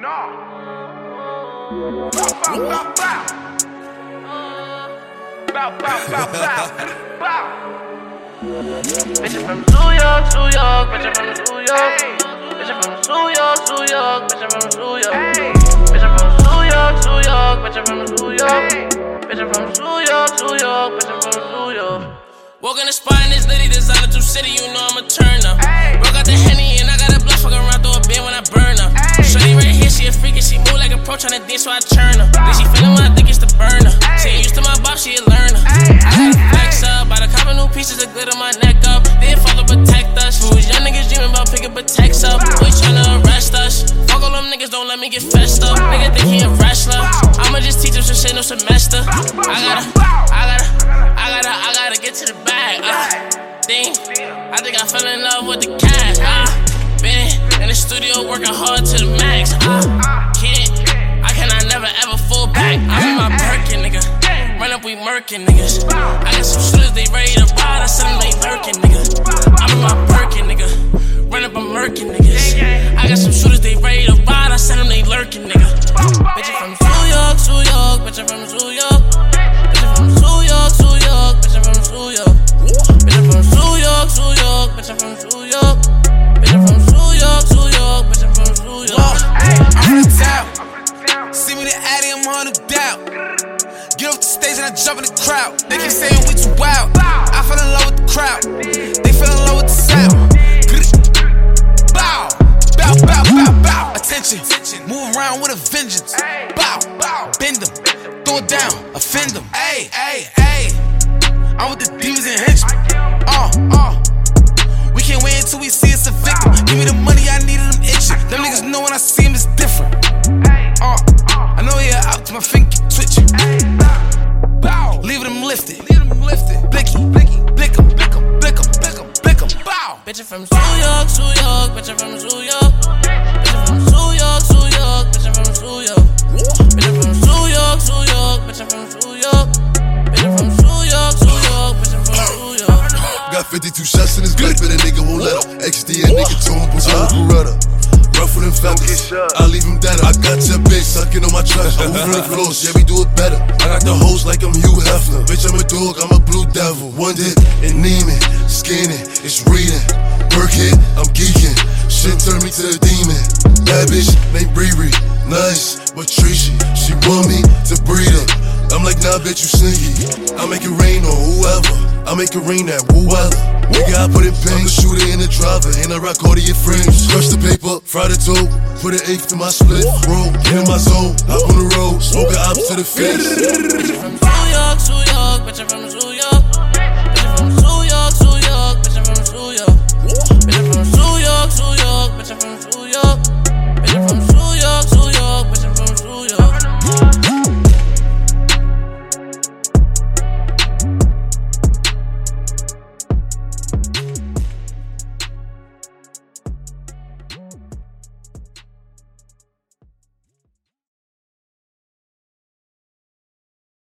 No. Bow, bow, bow, bow. Bow, bow, bow, bow. Bow. Bitch, I'm from New York, New York, bitch, I'm from New York. Bitch, I'm from New York, New York, bitch, I'm from New York. Bitch, I'm from New York, New York, bitch, I'm from New York. Bitch, I'm from New York, New York, bitch, I'm from New York. Walk in the spot in this litty designer to city, you know I'm a turner. Pro tryna dance, so I turn her. Then she feelin' when I think it's the burner. She ain't used to my box, she a learner. I gotta flex up, by the couple new pieces of glitter my neck up. Then follow protect us. We was young niggas dreaming about picking protects up. We tryna arrest us. Fuck all them niggas, don't let me get fessed up. Nigga think he a wrestler. I'ma just teach him some shit no semester. I gotta, I gotta, I gotta, I gotta get to the bag. Uh, ding. I think I fell in love with the cash. Uh, been in the studio working hard to the max. Uh, we murkin' niggas. I got some shooters, they ready to ride. I said them they lurking, nigga. I'm in my Birkin, nigga. Run up, I'm murkin' niggas. I got some shooters, they ready to ride. I said them they lurking, nigga. Bitch, I'm from New York, New York. Bitch, I'm from New York. Bitch, I'm from New York, New York. Bitch, I'm from New York. Bitch, I'm from New York, New York. Bitch, I'm from New York. Bitch, I'm from New York, New York. Bitch, I'm from New York. I'm from the town. See me the Addy, I'm on no doubt. Get off the stage and I jump in the crowd. They keep saying we too wild. I fell in love with the crowd. They fell in love with the sound. Bow, bow, bow, bow, bow. Attention, move around with a vengeance. Bow, bow, bend them, throw it down, offend them. Hey, hey, hey. I'm with the demons and henchmen. Uh, uh. We can't wait until we see us a victim. Give me the money, lifted. Leave them lifted. Blicky, blicky, blick 'em, blick 'em, blick 'em, blick 'em, blick 'em. Bow. Bitch, I'm from New York, New York. Bitch, I'm from New York. Bitch, I'm from New York, New York. Bitch, I'm from New York. Bitch, I'm from New York, New York. Bitch, I'm from New York. Bitch, from New York, New York. Bitch, from New York. Got 52 shots in his clip, but a nigga won't let him. XD, a nigga told him, put on Beretta. Ruffle them feathers, I leave him dead. I got your bitch sucking on my trash. I'm moving the floors, yeah, we do it better. I got the hoes like I'm Hugh Hefner. Bitch, I'm a dog, I'm a blue devil. One dick and Neiman, skinning, it's reading. Work it, I'm geeking. Shit turned me to a demon. Bad bitch named Riri, nice, but treachy. She want me to breed her. I'm like, nah, bitch, you sneaky. I make it rain on whoever. I make it rain at whoever. Nigga, I put it bang. I'm the shooter in the driver, and I rock all of your frames. Crush mm. the paper, fry the toe, put an eighth to my split. Roll, get in my zone, hop on the road, smoke it up to the face. From New York, New York. Bitch, I'm from New